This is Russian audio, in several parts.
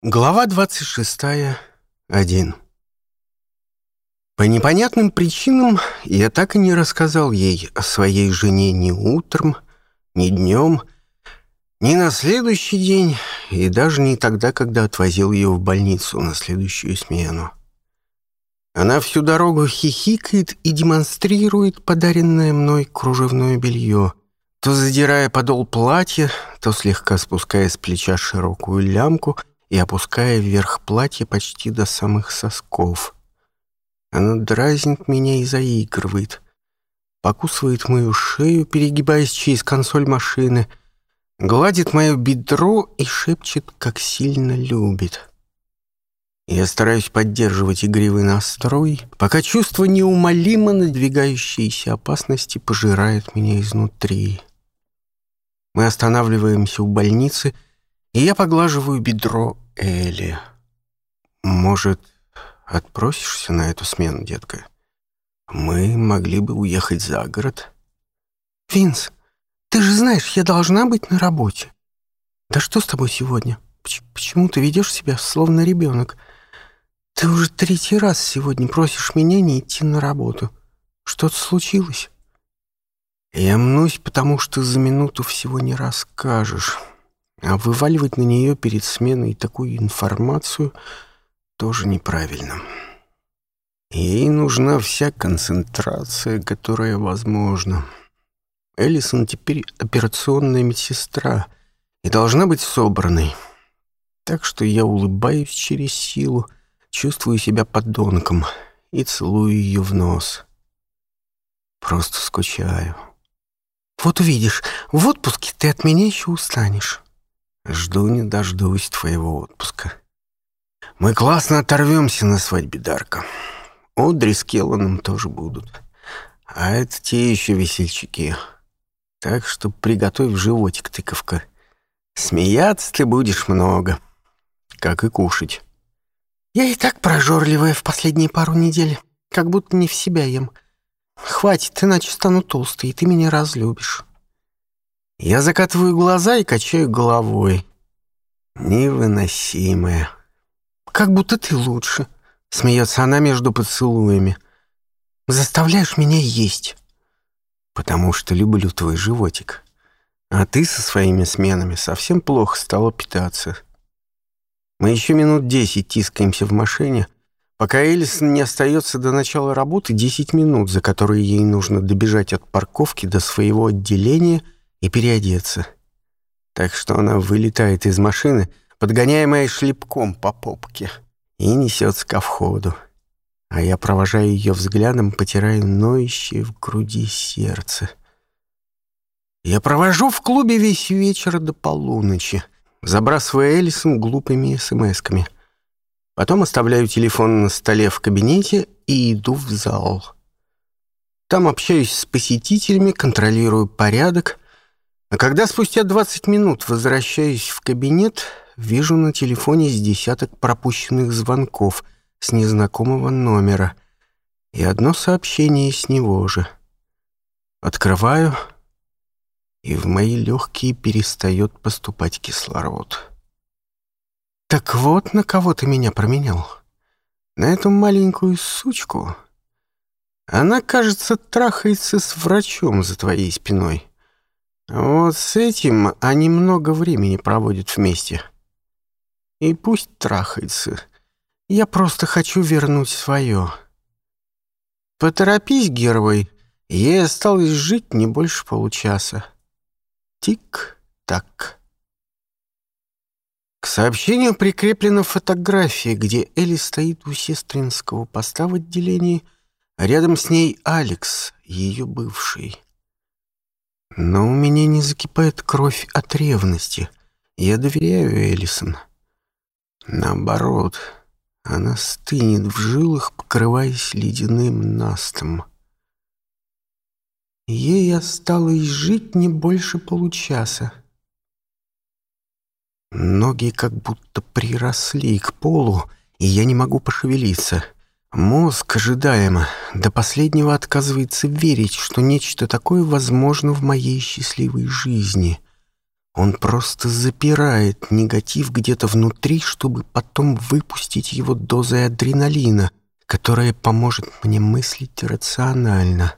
Глава 26. 1. По непонятным причинам я так и не рассказал ей о своей жене ни утром, ни днем, ни на следующий день, и даже не тогда, когда отвозил ее в больницу на следующую смену. Она всю дорогу хихикает и демонстрирует подаренное мной кружевное белье, то задирая подол платья, то слегка спуская с плеча широкую лямку — и опуская вверх платье почти до самых сосков. Она дразнит меня и заигрывает, покусывает мою шею, перегибаясь через консоль машины, гладит мое бедро и шепчет, как сильно любит. Я стараюсь поддерживать игривый настрой, пока чувство неумолимо надвигающейся опасности пожирает меня изнутри. Мы останавливаемся у больницы — и я поглаживаю бедро Эли. Может, отпросишься на эту смену, детка? Мы могли бы уехать за город. Винс, ты же знаешь, я должна быть на работе. Да что с тобой сегодня? Почему ты ведешь себя словно ребенок? Ты уже третий раз сегодня просишь меня не идти на работу. Что-то случилось? Я мнусь, потому что за минуту всего не расскажешь. А вываливать на нее перед сменой такую информацию тоже неправильно. Ей нужна вся концентрация, которая возможна. Эллисон теперь операционная медсестра и должна быть собранной. Так что я улыбаюсь через силу, чувствую себя подонком и целую ее в нос. Просто скучаю. Вот увидишь, в отпуске ты от меня еще устанешь. Жду не дождусь твоего отпуска. Мы классно оторвемся на свадьбе Дарка. Одри с Келланом тоже будут. А это те еще весельчики. Так что приготовь животик, тыковка. Смеяться ты будешь много, как и кушать. Я и так прожорливая в последние пару недель, как будто не в себя ем. Хватит, иначе стану толстой, и ты меня разлюбишь. Я закатываю глаза и качаю головой невыносимая. Как будто ты лучше, смеется она между поцелуями. Заставляешь меня есть. Потому что люблю твой животик. А ты со своими сменами совсем плохо стала питаться. Мы еще минут десять тискаемся в машине, пока Элисон не остается до начала работы 10 минут, за которые ей нужно добежать от парковки до своего отделения и переодеться так что она вылетает из машины, подгоняемая шлепком по попке, и несется ко входу. А я провожаю ее взглядом, потирая ноющее в груди сердце. Я провожу в клубе весь вечер до полуночи, забрасывая Элисон глупыми смс-ками. Потом оставляю телефон на столе в кабинете и иду в зал. Там общаюсь с посетителями, контролирую порядок — а Когда спустя 20 минут возвращаюсь в кабинет, вижу на телефоне с десяток пропущенных звонков с незнакомого номера и одно сообщение с него же. Открываю, и в мои легкие перестает поступать кислород. Так вот, на кого ты меня променял? На эту маленькую сучку. Она, кажется, трахается с врачом за твоей спиной. Вот с этим они много времени проводят вместе. И пусть трахается. Я просто хочу вернуть свое. Поторопись, Гервой. Ей осталось жить не больше получаса. Тик-так. К сообщению прикреплена фотография, где Элли стоит у сестринского поста в отделении, рядом с ней Алекс, ее бывший. Но у меня не закипает кровь от ревности. Я доверяю Элисон. Наоборот, она стынет в жилах, покрываясь ледяным настом. Ей осталось жить не больше получаса. Ноги как будто приросли к полу, и я не могу пошевелиться. — Мозг, ожидаемо, до последнего отказывается верить, что нечто такое возможно в моей счастливой жизни. Он просто запирает негатив где-то внутри, чтобы потом выпустить его дозой адреналина, которая поможет мне мыслить рационально.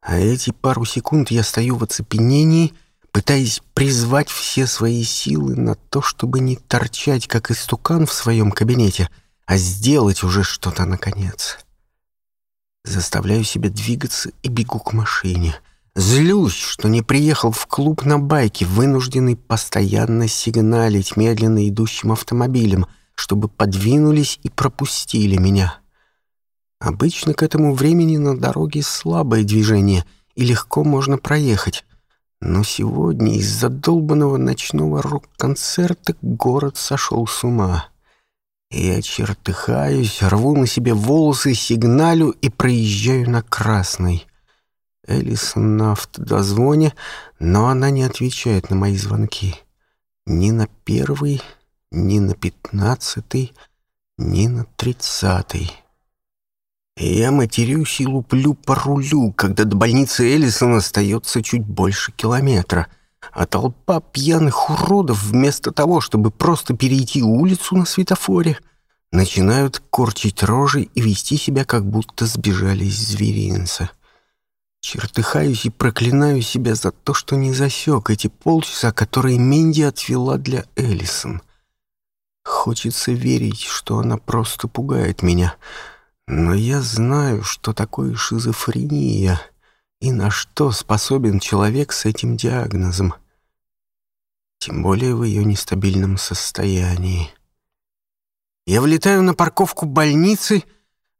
А эти пару секунд я стою в оцепенении, пытаясь призвать все свои силы на то, чтобы не торчать, как истукан в своем кабинете — а сделать уже что-то наконец. Заставляю себя двигаться и бегу к машине. Злюсь, что не приехал в клуб на байке, вынужденный постоянно сигналить медленно идущим автомобилем, чтобы подвинулись и пропустили меня. Обычно к этому времени на дороге слабое движение и легко можно проехать. Но сегодня из-за долбанного ночного рок-концерта город сошел с ума. Я чертыхаюсь, рву на себе волосы, сигналю и проезжаю на красный. Элис на автодозвоне, но она не отвечает на мои звонки. Ни на первый, ни на пятнадцатый, ни на тридцатый. Я матерюсь и луплю по рулю, когда до больницы Элисон остается чуть больше километра — а толпа пьяных уродов вместо того, чтобы просто перейти улицу на светофоре, начинают корчить рожи и вести себя, как будто сбежали из зверинца. Чертыхаюсь и проклинаю себя за то, что не засек эти полчаса, которые Минди отвела для Эллисон. Хочется верить, что она просто пугает меня, но я знаю, что такое шизофрения — и на что способен человек с этим диагнозом, тем более в ее нестабильном состоянии. Я влетаю на парковку больницы,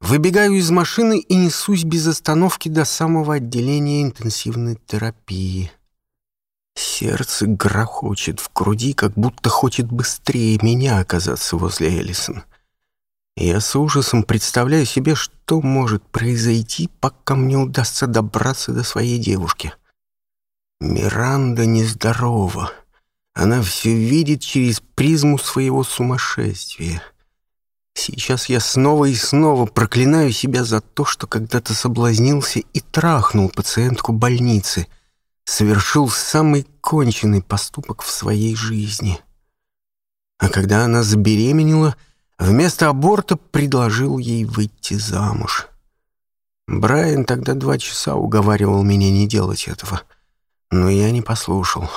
выбегаю из машины и несусь без остановки до самого отделения интенсивной терапии. Сердце грохочет в груди, как будто хочет быстрее меня оказаться возле Эллисон. — я с ужасом представляю себе, что может произойти, пока мне удастся добраться до своей девушки. Миранда нездорова. Она все видит через призму своего сумасшествия. Сейчас я снова и снова проклинаю себя за то, что когда-то соблазнился и трахнул пациентку больницы, совершил самый конченый поступок в своей жизни. А когда она забеременела — Вместо аборта предложил ей выйти замуж. Брайан тогда два часа уговаривал меня не делать этого, но я не послушал.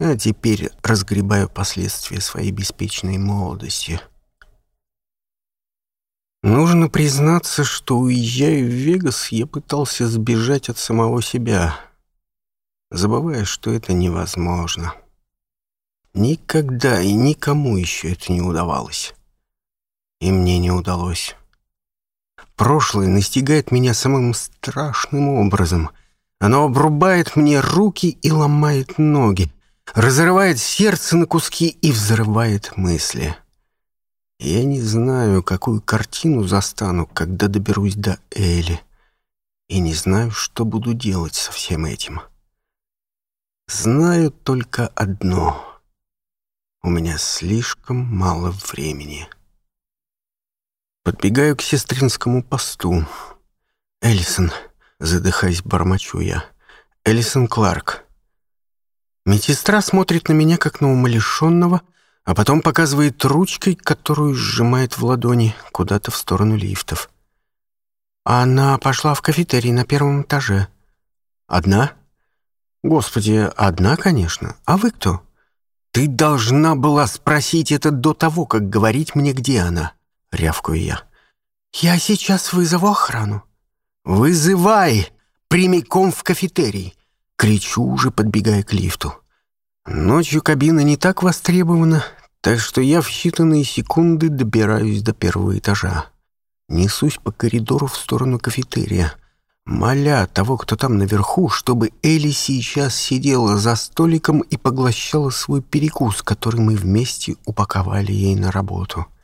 А теперь разгребаю последствия своей беспечной молодости. Нужно признаться, что, уезжая в Вегас, я пытался сбежать от самого себя, забывая, что это невозможно. Никогда и никому еще это не удавалось и мне не удалось. Прошлое настигает меня самым страшным образом. Оно обрубает мне руки и ломает ноги, разрывает сердце на куски и взрывает мысли. Я не знаю, какую картину застану, когда доберусь до Эли, и не знаю, что буду делать со всем этим. Знаю только одно. У меня слишком мало времени. Подбегаю к сестринскому посту. «Эллисон», — задыхаясь, бормочу я. «Эллисон Кларк». Медсестра смотрит на меня, как на умалишенного, а потом показывает ручкой, которую сжимает в ладони, куда-то в сторону лифтов. Она пошла в кафетерий на первом этаже. «Одна?» «Господи, одна, конечно. А вы кто?» «Ты должна была спросить это до того, как говорить мне, где она». — рявкую я. «Я сейчас вызову охрану». «Вызывай! Прямиком в кафетерий!» — кричу уже, подбегая к лифту. Ночью кабина не так востребована, так что я в считанные секунды добираюсь до первого этажа. Несусь по коридору в сторону кафетерия, моля того, кто там наверху, чтобы Элли сейчас сидела за столиком и поглощала свой перекус, который мы вместе упаковали ей на работу. —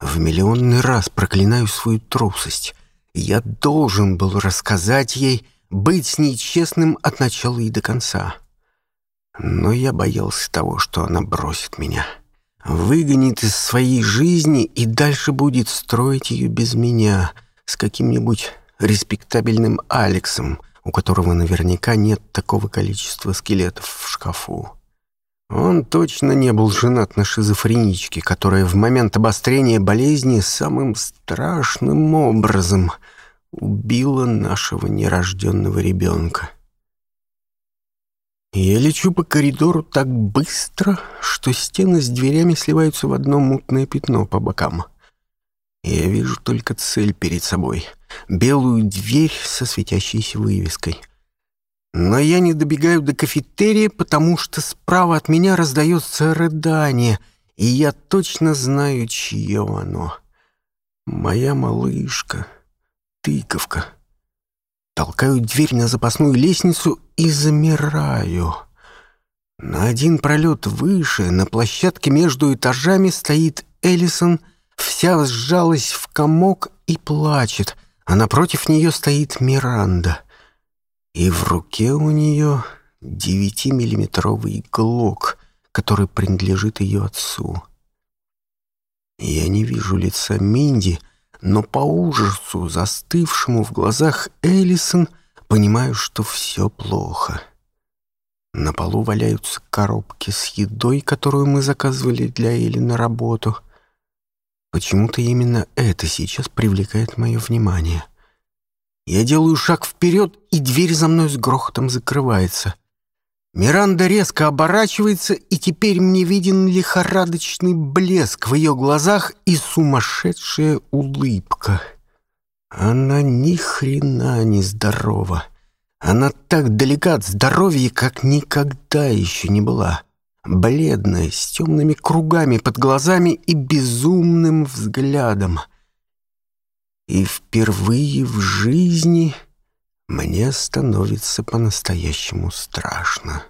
в миллионный раз проклинаю свою трусость. Я должен был рассказать ей быть с ней честным от начала и до конца. Но я боялся того, что она бросит меня, выгонит из своей жизни и дальше будет строить ее без меня, с каким-нибудь респектабельным Алексом, у которого наверняка нет такого количества скелетов в шкафу. Он точно не был женат на шизофреничке, которая в момент обострения болезни самым страшным образом убила нашего нерожденного ребенка. Я лечу по коридору так быстро, что стены с дверями сливаются в одно мутное пятно по бокам. Я вижу только цель перед собой — белую дверь со светящейся вывеской — но я не добегаю до кафетерии, потому что справа от меня раздается рыдание, и я точно знаю, чье оно. Моя малышка, тыковка. Толкаю дверь на запасную лестницу и замираю. На один пролет выше, на площадке между этажами, стоит Элисон, вся сжалась в комок и плачет, а напротив нее стоит Миранда — и в руке у нее 9-миллиметровый глок, который принадлежит ее отцу. Я не вижу лица Минди, но по ужасу, застывшему в глазах Эллисон, понимаю, что все плохо. На полу валяются коробки с едой, которую мы заказывали для Эли на работу. Почему-то именно это сейчас привлекает мое внимание. Я делаю шаг вперед, и дверь за мной с грохотом закрывается. Миранда резко оборачивается, и теперь мне виден лихорадочный блеск в ее глазах и сумасшедшая улыбка. Она ни хрена не здорова. Она так далека от здоровья, как никогда еще не была. Бледная, с темными кругами под глазами и безумным взглядом. И впервые в жизни мне становится по-настоящему страшно.